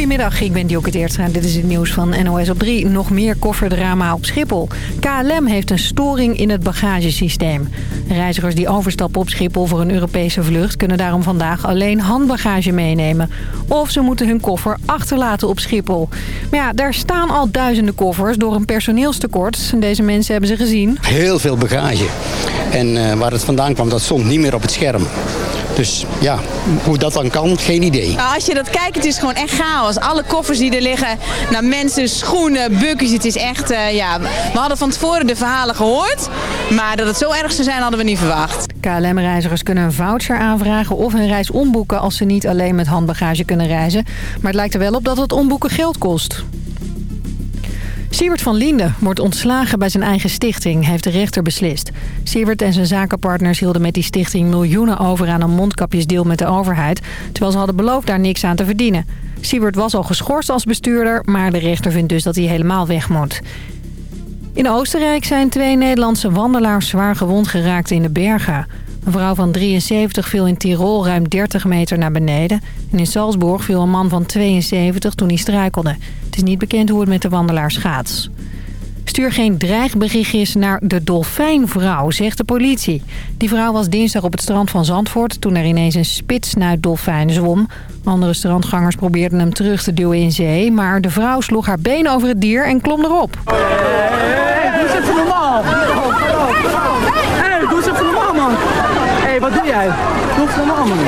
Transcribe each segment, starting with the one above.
Goedemiddag, ik ben Dioke Teertstra dit is het nieuws van NOS op 3. Nog meer kofferdrama op Schiphol. KLM heeft een storing in het bagagesysteem. Reizigers die overstappen op Schiphol voor een Europese vlucht... kunnen daarom vandaag alleen handbagage meenemen. Of ze moeten hun koffer achterlaten op Schiphol. Maar ja, daar staan al duizenden koffers door een personeelstekort. Deze mensen hebben ze gezien. Heel veel bagage. En uh, waar het vandaan kwam, dat stond niet meer op het scherm. Dus ja, hoe dat dan kan, geen idee. Nou, als je dat kijkt, het is gewoon echt chaos. Alle koffers die er liggen, nou, mensen, schoenen, bukjes, het is echt, uh, ja... We hadden van tevoren de verhalen gehoord, maar dat het zo erg zou zijn hadden we niet verwacht. KLM-reizigers kunnen een voucher aanvragen of hun reis omboeken als ze niet alleen met handbagage kunnen reizen. Maar het lijkt er wel op dat het omboeken geld kost. Siebert van Linden wordt ontslagen bij zijn eigen stichting, heeft de rechter beslist. Siebert en zijn zakenpartners hielden met die stichting miljoenen over aan een mondkapjesdeal met de overheid... terwijl ze hadden beloofd daar niks aan te verdienen. Siebert was al geschorst als bestuurder, maar de rechter vindt dus dat hij helemaal weg moet. In Oostenrijk zijn twee Nederlandse wandelaars zwaar gewond geraakt in de bergen. Een vrouw van 73 viel in Tirol ruim 30 meter naar beneden. En in Salzburg viel een man van 72 toen hij struikelde. Het is niet bekend hoe het met de wandelaars gaat. Stuur geen dreigberichtjes naar de dolfijnvrouw, zegt de politie. Die vrouw was dinsdag op het strand van Zandvoort... toen er ineens een spitsnuit dolfijn zwom. Andere strandgangers probeerden hem terug te duwen in zee... maar de vrouw sloeg haar been over het dier en klom erop. Hé, hey, doe eens even normaal. Hé, hey, doe eens even normaal, wat doe jij? Doe eens normaal, man.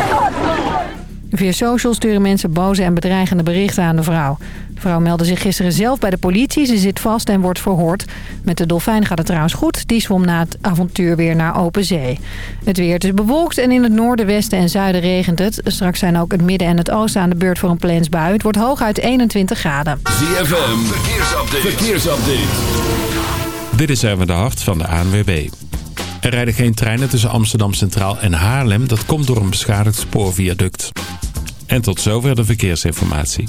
Via social sturen mensen boze en bedreigende berichten aan de vrouw. De vrouw meldde zich gisteren zelf bij de politie. Ze zit vast en wordt verhoord. Met de dolfijn gaat het trouwens goed. Die zwom na het avontuur weer naar open zee. Het weer is bewolkt en in het noorden, westen en zuiden regent het. Straks zijn ook het midden en het oosten aan de beurt voor een plaansbui. Het wordt hooguit 21 graden. ZFM, verkeersupdate. verkeersupdate. Dit is even de hart van de ANWB. Er rijden geen treinen tussen Amsterdam Centraal en Haarlem. Dat komt door een beschadigd spoorviaduct. En tot zover de verkeersinformatie.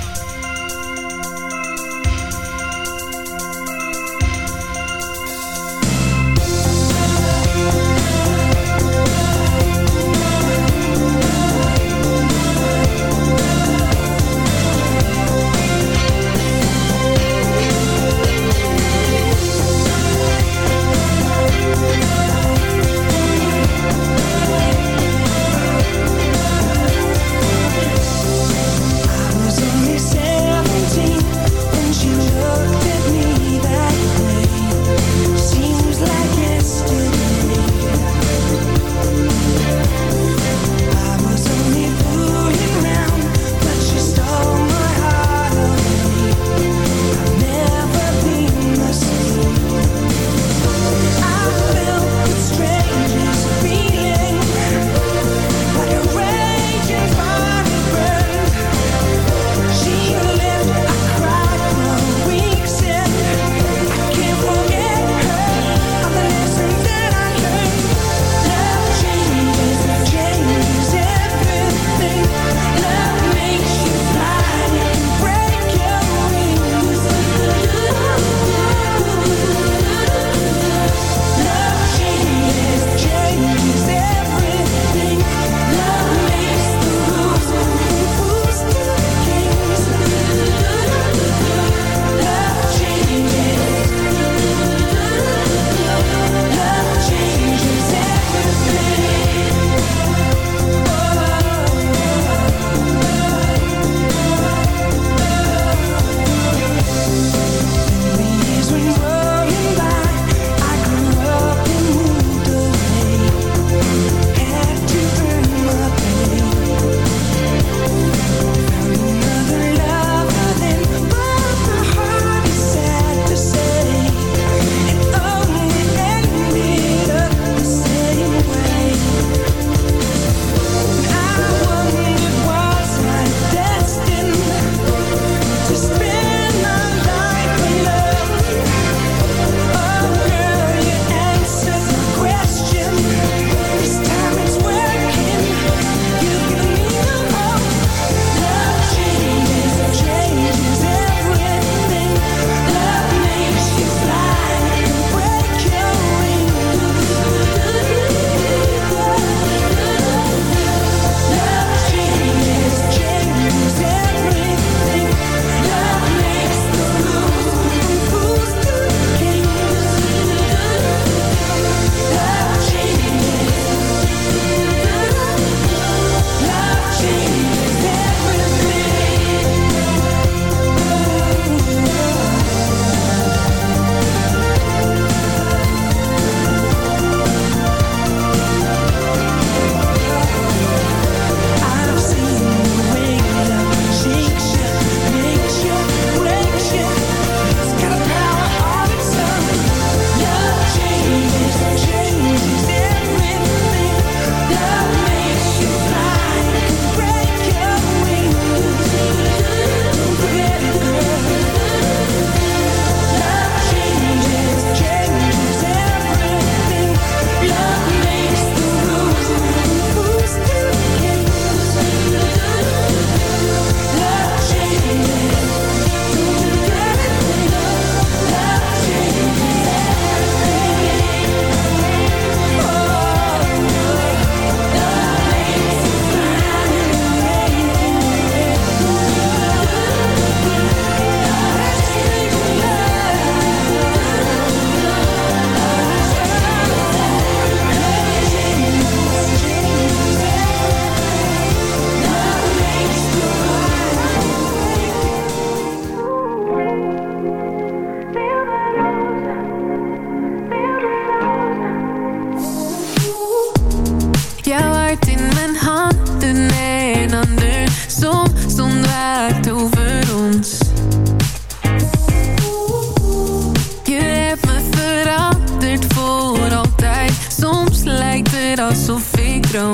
nosso figrão.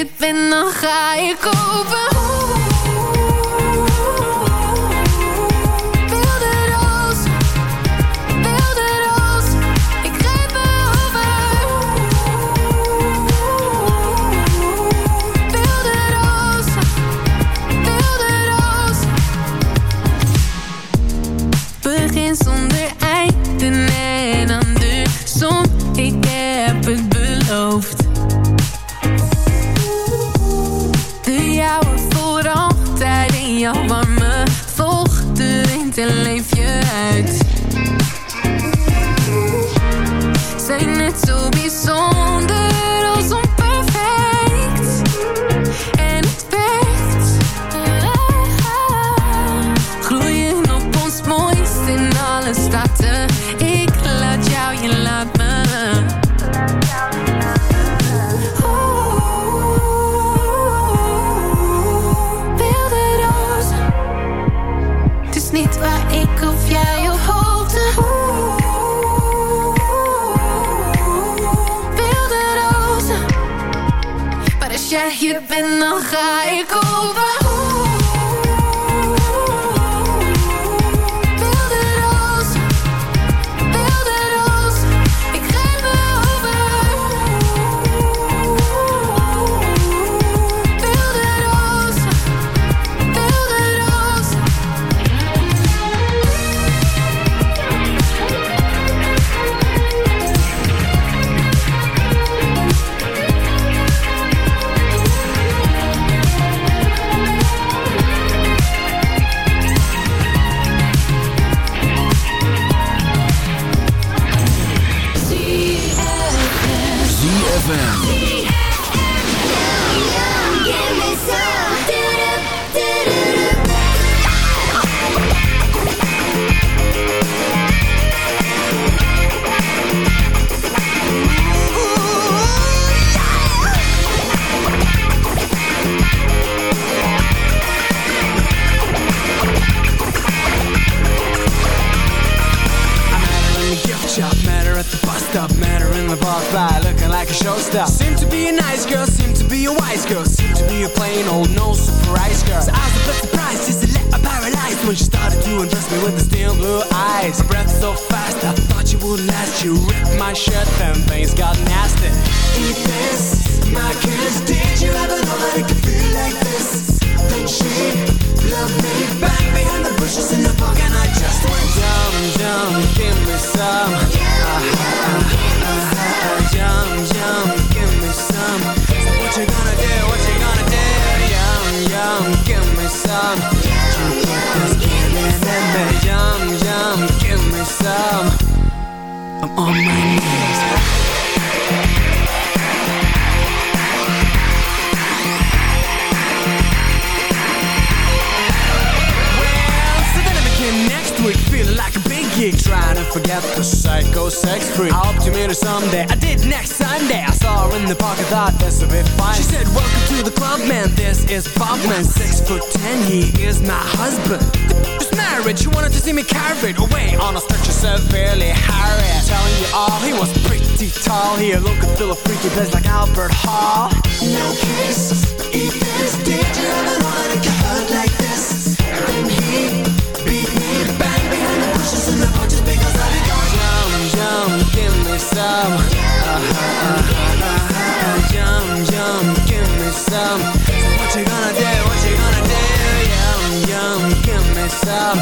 je bent, dan ga ik open. ja, je bent, dan ga ik over. that goes sex free. I hope to meet her someday. I did next Sunday. I saw her in the park. I thought that's a bit fine. She said, "Welcome to the club, man. This is Bob." Man, six foot ten. He is my husband." This marriage, she wanted to see me carried away on a stretcher severely harried. Telling you all, he was pretty tall. He looked and feel a freaky place like Albert Hall. No kisses, even did you Yum, yum, give me some. what you gonna do, what you gonna do Yum, yum, give me some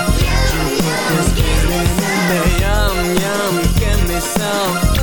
Yum, yum, give me some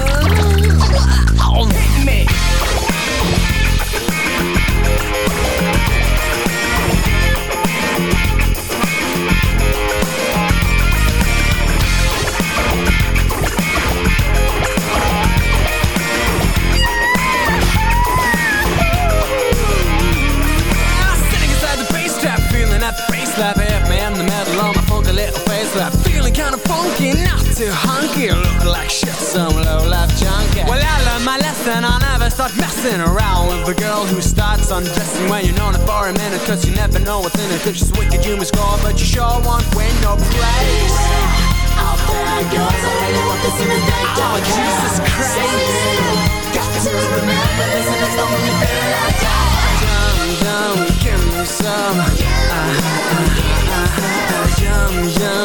funky, not too hunky. Look like shit, some low life junkie. Well, I learned my lesson. I'll never start messing around with a girl who starts undressing when you're known it for a minute. Cause you never know what's in it. Cause she's wicked, you must score, but you sure won't win no praise. Out there goes, I really want this in the day. Oh, Jesus Christ. Got to remember this and it's the only thing I got. Yum, yum, give me some. Uh, uh, uh, uh, yum, yum,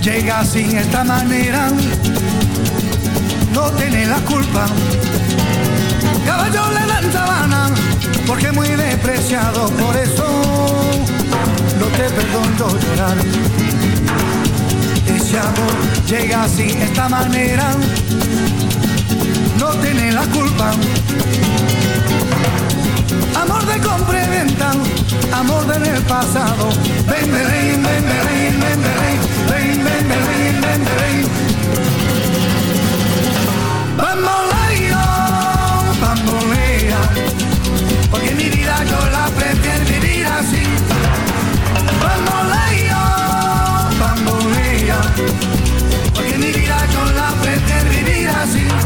Llega de esta manera, no tiene la culpa. Caballo le dan sabana, porque muy despreciado, por eso no te perdono llorar. Ese amor llega de esta manera, no tiene la culpa. Amor de compra y venta, amor del el pasado. Ven, ven, ven, ven, ven, ven, ven, ven, ven, ven, ven, ven. Bamboleo, bambolea, porque mi vida yo la prefiero vivir así. Bamboleo, bambolea, porque mi vida yo la prefiero vivir así.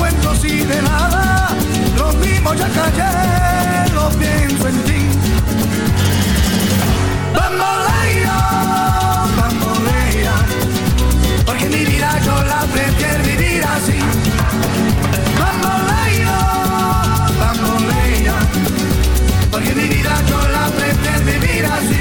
No cuento así de nada. Lo mismo ya callé, lo pienso en ti. Bambolea, bambolea, porque mi vida yo la prefiero vivir así. Bambolea, bambolea, porque mi vida yo la prefiero vivir así.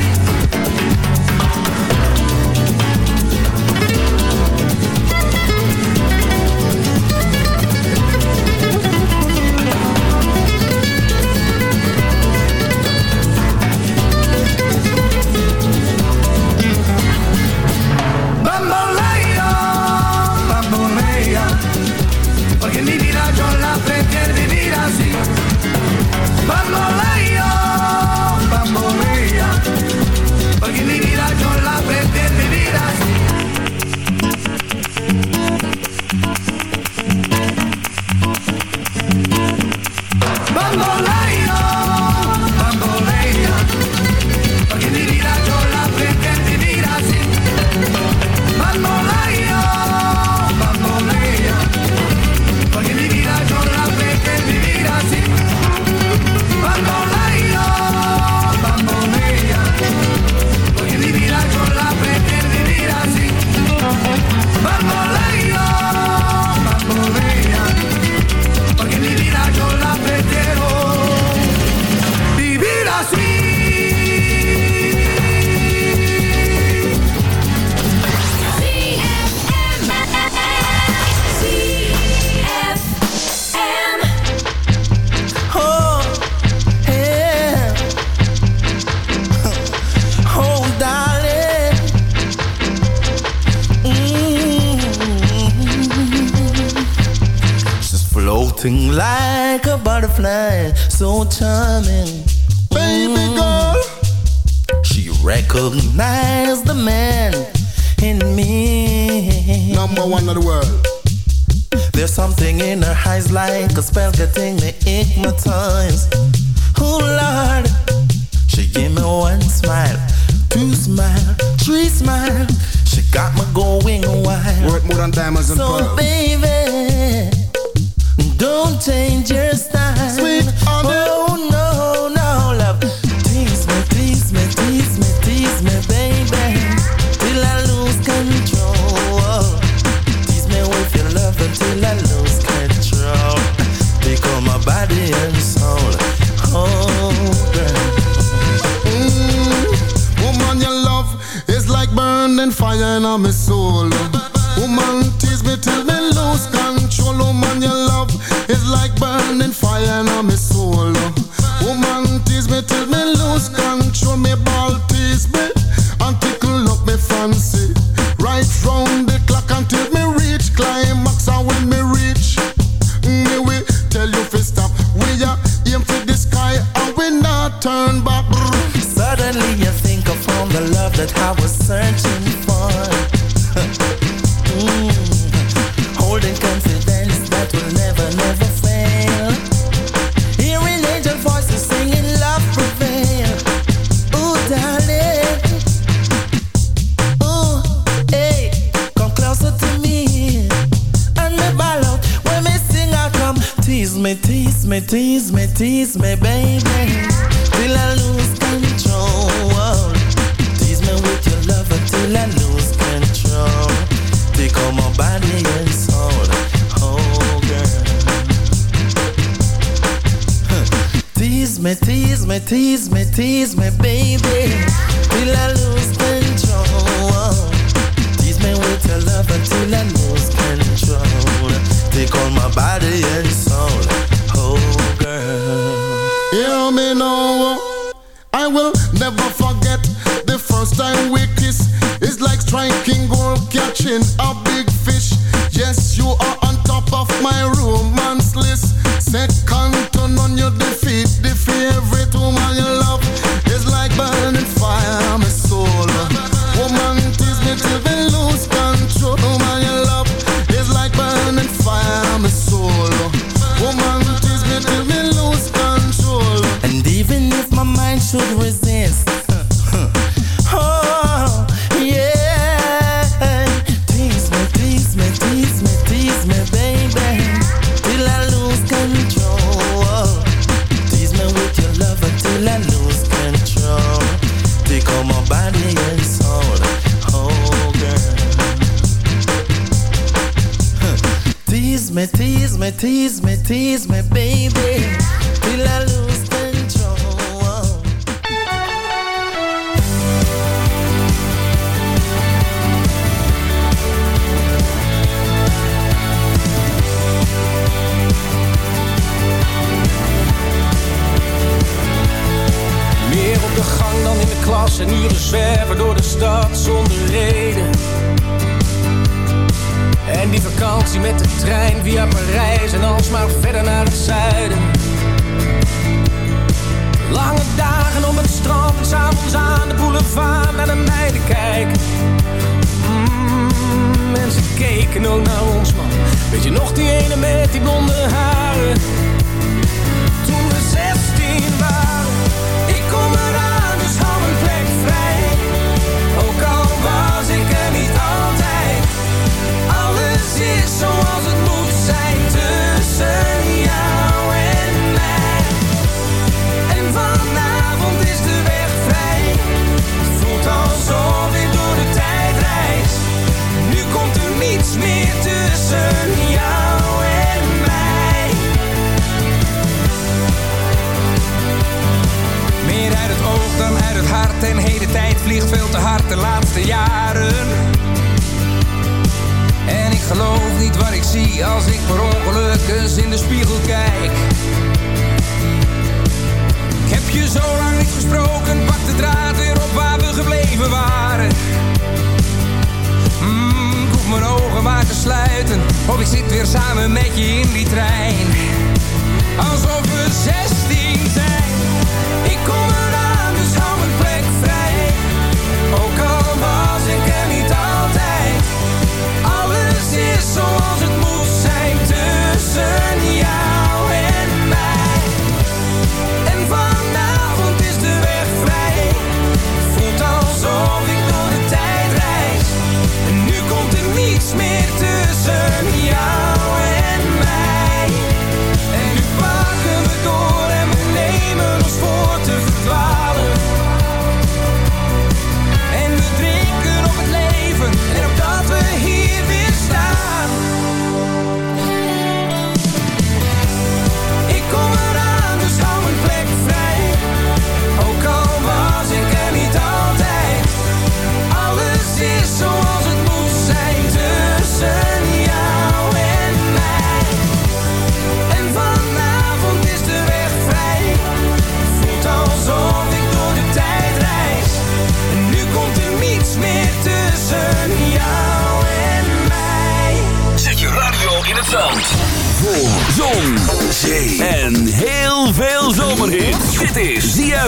One smile, two smile, three smile. She got me going wild. Worth more than diamonds and pearls. so baby, don't change your style. Sweet honey. Oh body, yeah.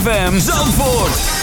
ZFM Zandvoort.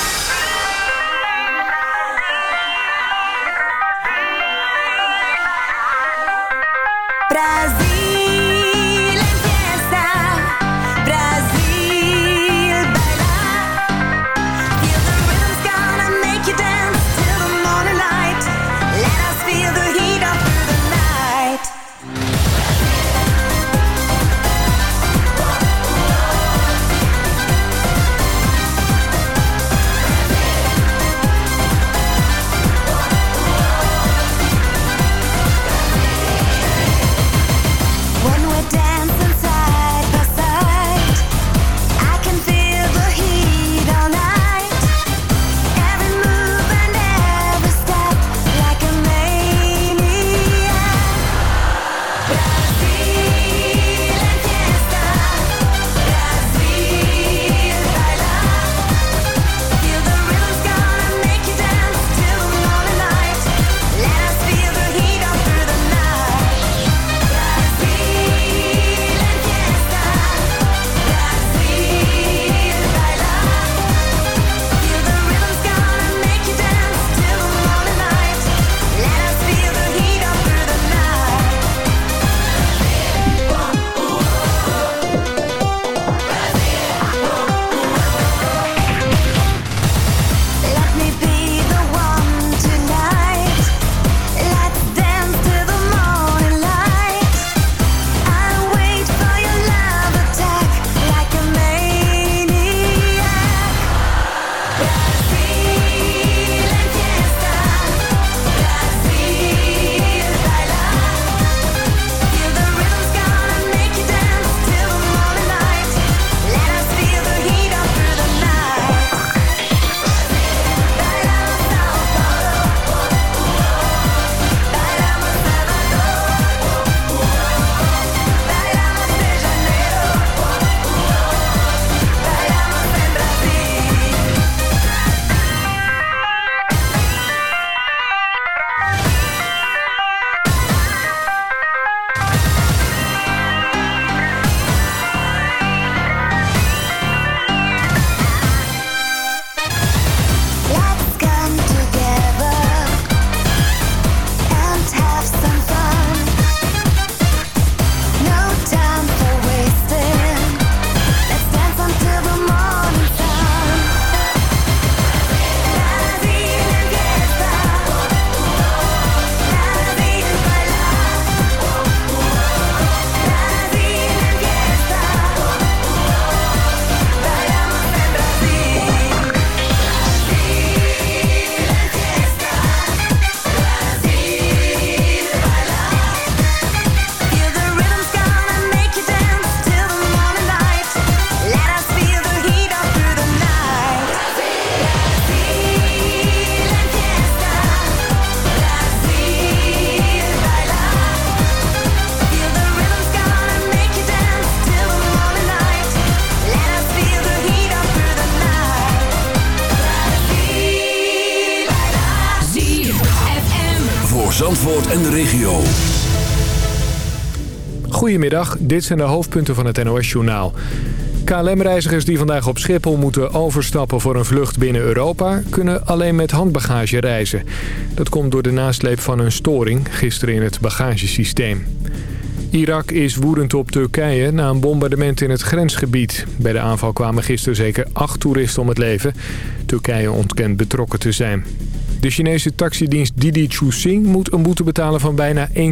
Zandvoort en de regio. Goedemiddag, dit zijn de hoofdpunten van het NOS-journaal. KLM-reizigers die vandaag op Schiphol moeten overstappen voor een vlucht binnen Europa... kunnen alleen met handbagage reizen. Dat komt door de nasleep van een storing gisteren in het bagagesysteem. Irak is woedend op Turkije na een bombardement in het grensgebied. Bij de aanval kwamen gisteren zeker acht toeristen om het leven. Turkije ontkent betrokken te zijn. De Chinese taxidienst Didi Chuxing moet een boete betalen van bijna 1,2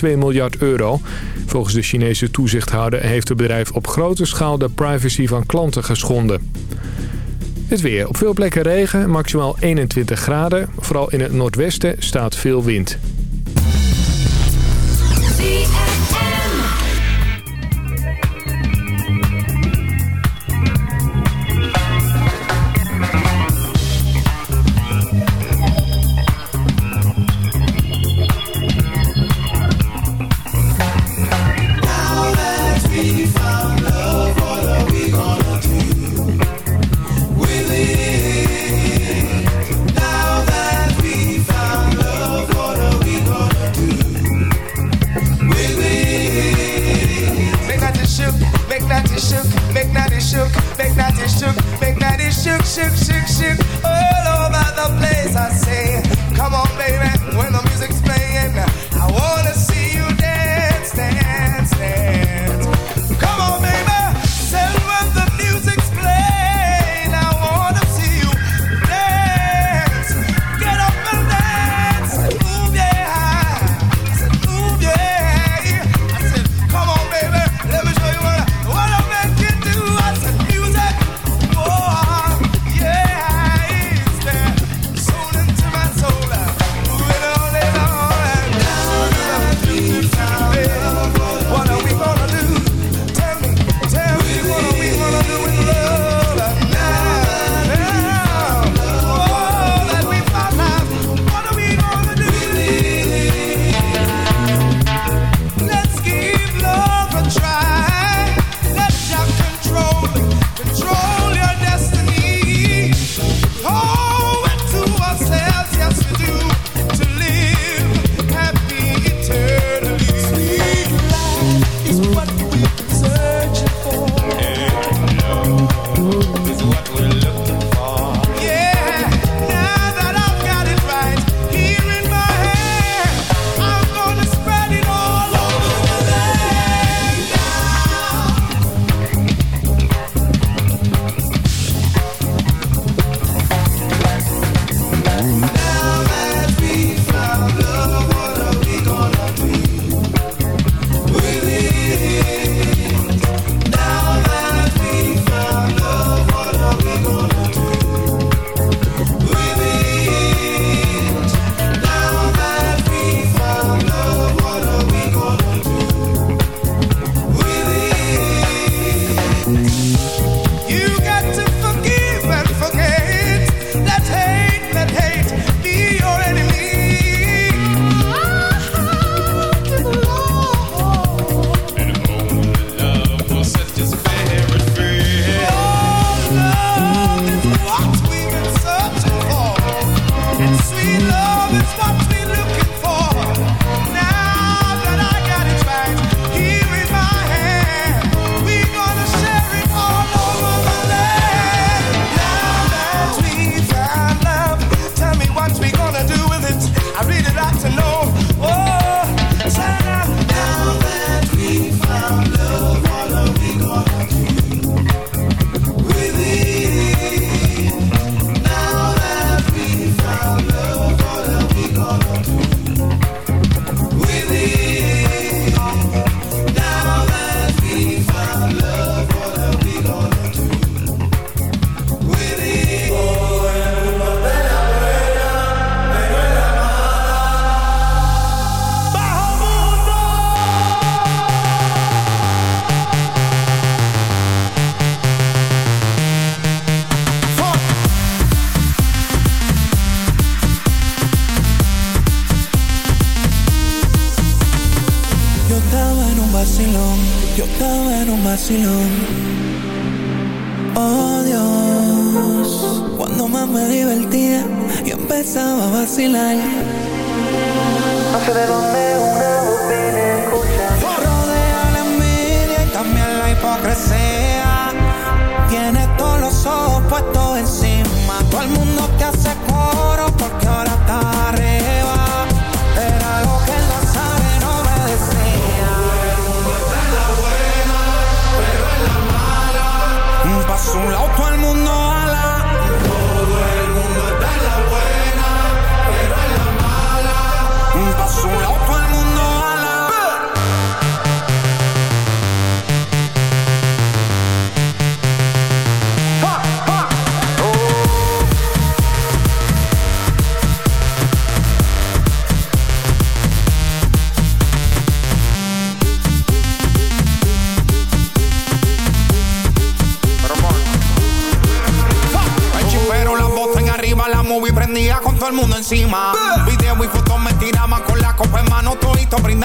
miljard euro. Volgens de Chinese toezichthouder heeft het bedrijf op grote schaal de privacy van klanten geschonden. Het weer. Op veel plekken regen, maximaal 21 graden. Vooral in het noordwesten staat veel wind.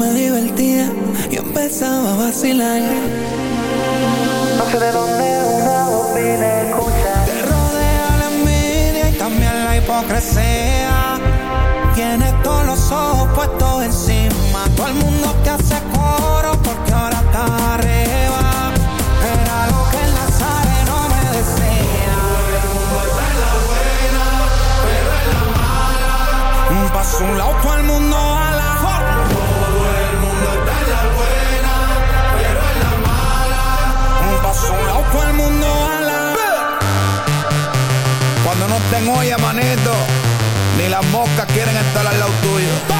me divertía y empezaba a vacilar. No sé de dónde una voz vine escuchar. Te rodea la envidia y también la hipocresía. Tienes todos los ojos puestos encima. Todo el mundo te hace coro porque ahora está arriba. Era lo que en la sala no me decía. Pero en la buena, pero en la mala. Un paso un lado, todo el mundo saco al mundo a la... Cuando no estén hoy manito, ni las moscas quieren estar al lado tuyo.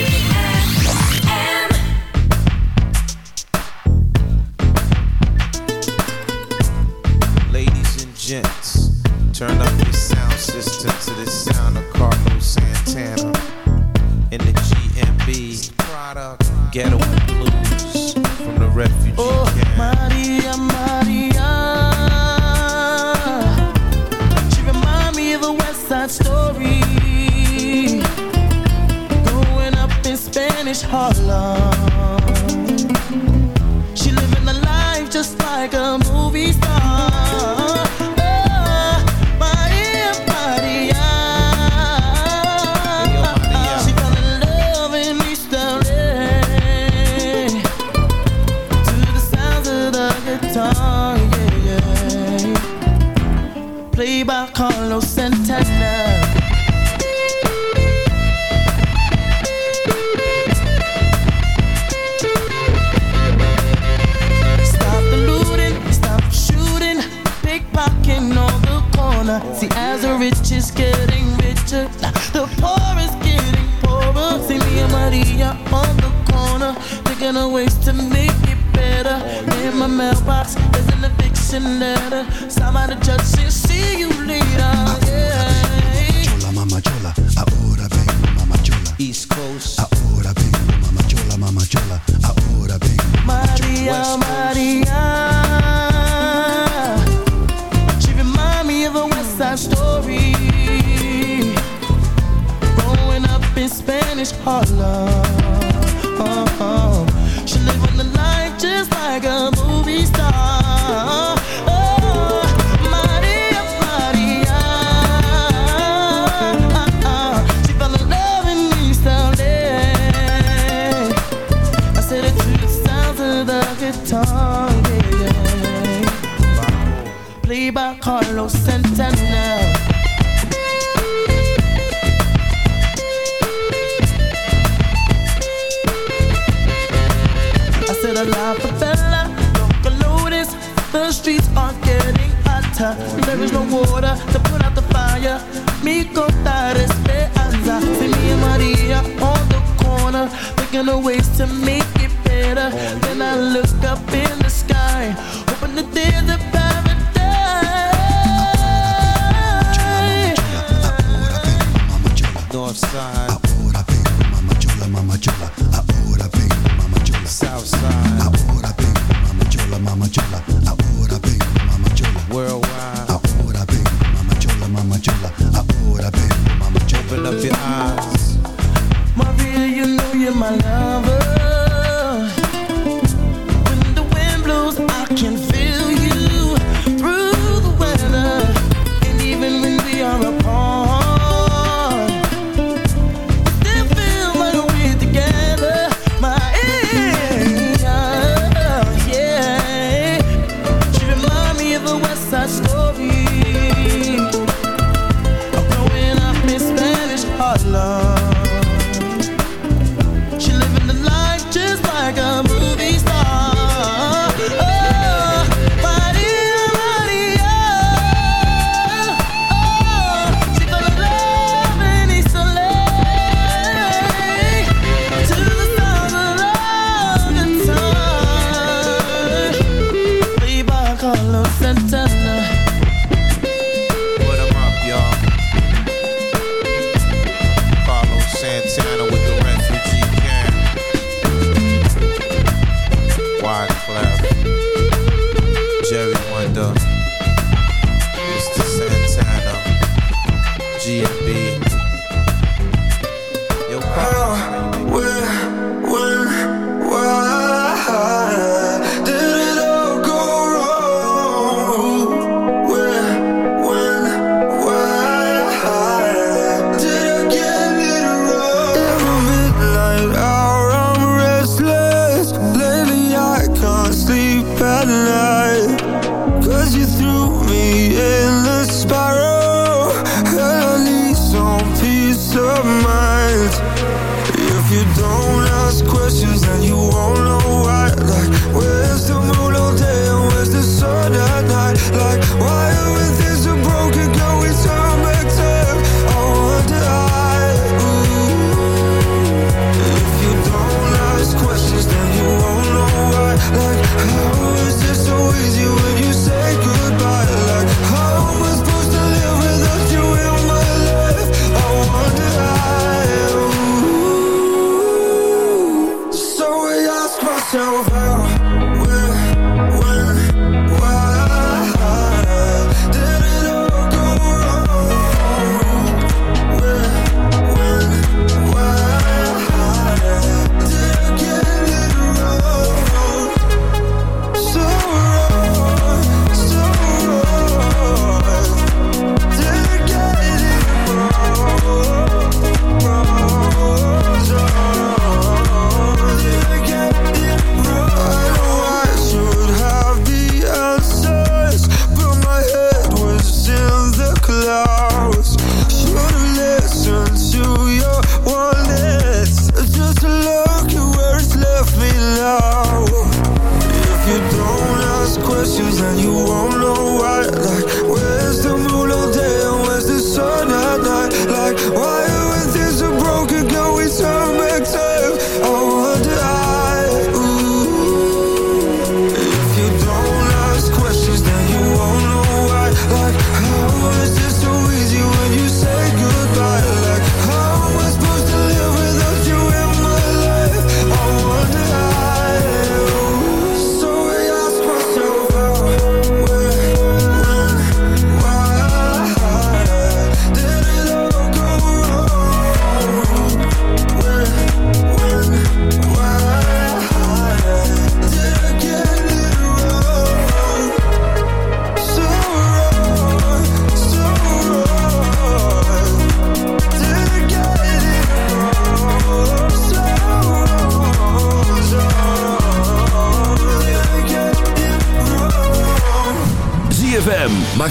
corner. See, as the rich is getting richer, the poor is getting poorer. See me and Maria on the corner, thinking of ways to make it better. In my mailbox, there's an eviction letter. Somebody just the say, see you later. Yeah. Chola, mama, chola, ahora mama, chola. East Coast. Ahora mama, chola, mama, chola. Ahora. Maria, Maria. our love. nada. There is no water to put out the fire. Mi contar esperanza. See me and Maria on the corner, making a ways to me. my love.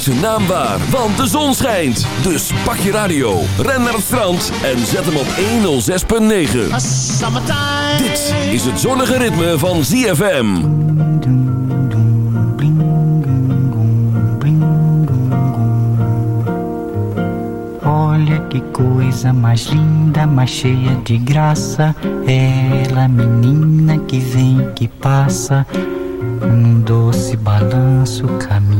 zijn naam waar, want de zon schijnt. Dus pak je radio, ren naar het strand en zet hem op 106.9. Dit is het zonnige ritme van ZFM. Olha que coisa mais linda, mais cheia de graça. Ela, menina que vem, que passa. Um doce balanço caminho.